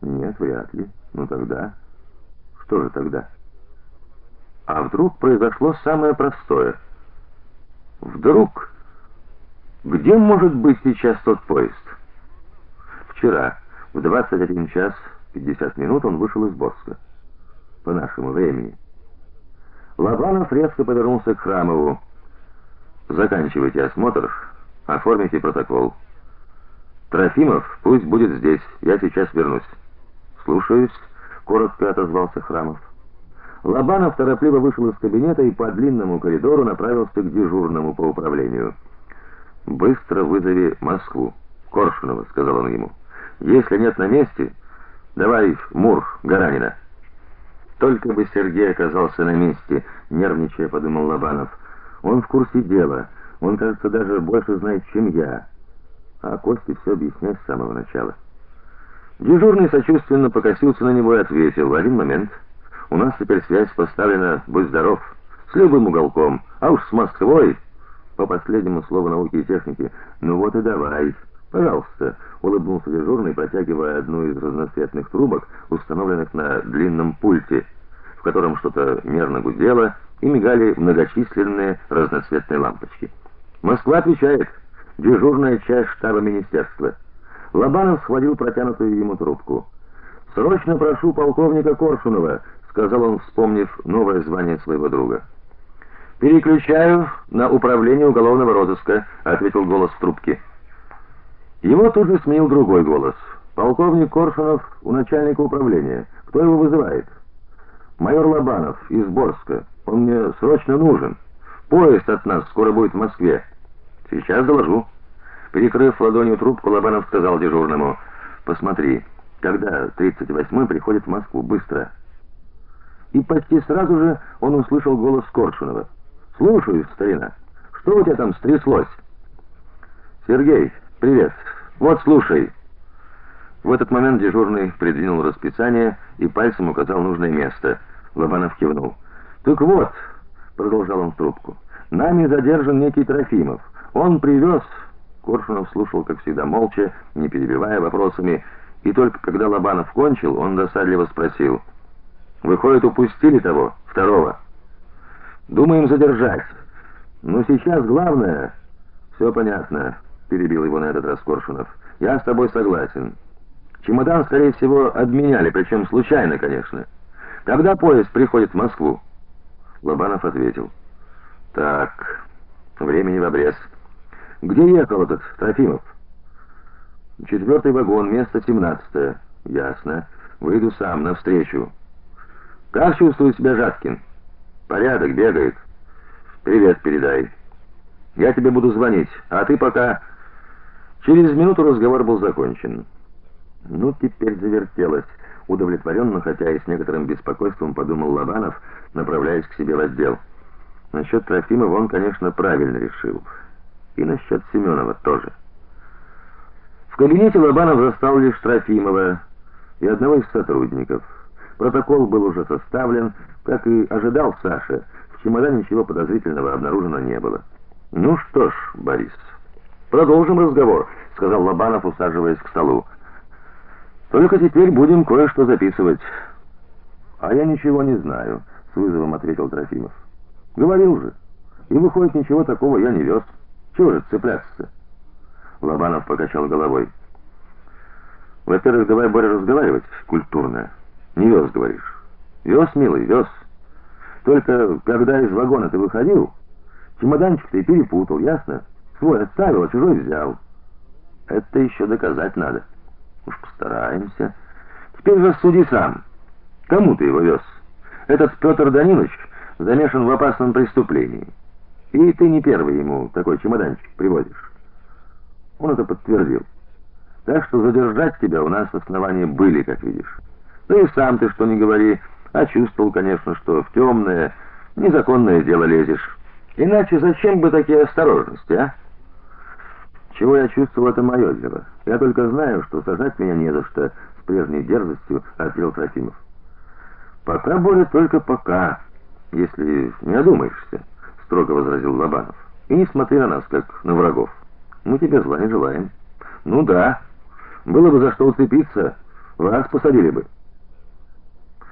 Нет, вряд ли. Ну тогда что же тогда? А вдруг произошло самое простое? Вдруг где может быть сейчас тот поезд? Вчера в 21 час 50 минут он вышел из Борска. По нашему времени. Лобанов резко повернулся к Храмову. Заканчивайте осмотр, оформите протокол. Трофимов пусть будет здесь. Я сейчас вернусь. Слушаюсь, коротко отозвался Храмов. Лобанов торопливо вышел из кабинета и по длинному коридору направился к дежурному по управлению. Быстро вызови Москву. Коршунова, сказал он ему. Если нет на месте, давай Мур Гаранина. Только бы Сергей оказался на месте, нервничая, подумал Лобанов. Он в курсе дела. Он, кажется, даже больше знает, чем я. А Косте все объяснять с самого начала. Дежурный сочувственно покосился на него и ответил: "В один момент. У нас теперь связь поставлена, будь здоров, с любым уголком, а уж с Москвой по последнему слову науки и техники. Ну вот и давай. Пожалуйста, улыбнулся дежурный, протягивая одну из разноцветных трубок, установленных на длинном пульте, в котором что-то мерно гудело и мигали многочисленные разноцветные лампочки. Москва отвечает. Дежурная часть штаба министерства. Лобанов схватил протянутую ему трубку. Срочно прошу полковника Коршунова, сказал он, вспомнив новое звание своего друга. Переключаю на управление уголовного розыска, ответил голос в трубке. Его тут же сменил другой голос. Полковник Коршунов у начальника управления. Кто его вызывает? Майор Лобанов из Борска. Он мне срочно нужен. Поезд от нас скоро будет в Москве. Сейчас доложу. Перекрыв ладонью трубку, Лобанов сказал дежурному: "Посмотри, когда 38-й приходит в Москву, быстро". И почти сразу же он услышал голос Коршунова. Слушаю, старина. Что у тебя там стряслось? Сергей, привет. Вот слушай. В этот момент дежурный придвинул расписание и пальцем указал нужное место. Лобанов кивнул. Так вот, продолжал он в трубку. Нами задержан некий Трофимов. Он привез...» Коршунов слушал, как всегда, молча, не перебивая вопросами, и только когда Лобанов кончил, он досадливо спросил: "Выходит, упустили того, второго?" Думаем задержать. Но сейчас главное все понятно, перебил его на этот раз Коршунов. Я с тобой согласен. Чемодан, скорее всего, обменяли, причем случайно, конечно. Когда поезд приходит в Москву? Лобанов ответил: Так, времени в обрез. Где ехал этот Трофимов? Четвертый вагон, место семнадцатое. Ясно. Выйду сам навстречу. Как чувствует себя Жаткин? Порядок, бегает. Привет передай. Я тебе буду звонить, а ты пока Через минуту разговор был закончен. Ну теперь завертелось, удовлетворенно, хотя и с некоторым беспокойством подумал Лобанов, направляясь к себе в отдел. Насчет Трофимова он, конечно, правильно решил. И насчет Семенова тоже. В кабинете Лобанов застал лишь Трофимова и одного из сотрудников. Протокол был уже составлен, как и ожидал Саша. В чемодане ничего подозрительного обнаружено не было. Ну что ж, Борис, продолжим разговор, сказал Лобанов, усаживаясь к столу. Только теперь будем кое-что записывать. А я ничего не знаю, с вызовом ответил Трофимов. Говорил же. И выходит, ничего такого я не вез. Чего же цепляться? Лобанов покачал головой. Во-первых, давай, Боря, разговаривать культурно. Не вез, говоришь. Вез, милый, вез. Только когда из вагона ты выходил, чемоданчик ты перепутал, ясно? Свой оставил, а чужой взял. Это еще доказать надо. Уж постараемся. Теперь же суди сам. Кому ты его вез? Этот Петр Данилович замешан в опасном преступлении. И ты не первый ему такой чемоданчик привозишь. Он это подтвердил. Так что задержать тебя у нас основания были, как видишь. Ну и сам ты что не говори, а чувствовал, конечно, что в темное, незаконное дело лезешь. Иначе зачем бы такие осторожности, а? Чего я чувствовал, это мое дело. Я только знаю, что сажать меня не за что, с прежней дерзостью ответил Трофимов. Пока будет только пока, если не одумаешься, строго возразил Лобанов. И не смотри на нас как на врагов. Мы тебе зла не желаем. Ну да. Было бы за что уцепиться, вас посадили бы.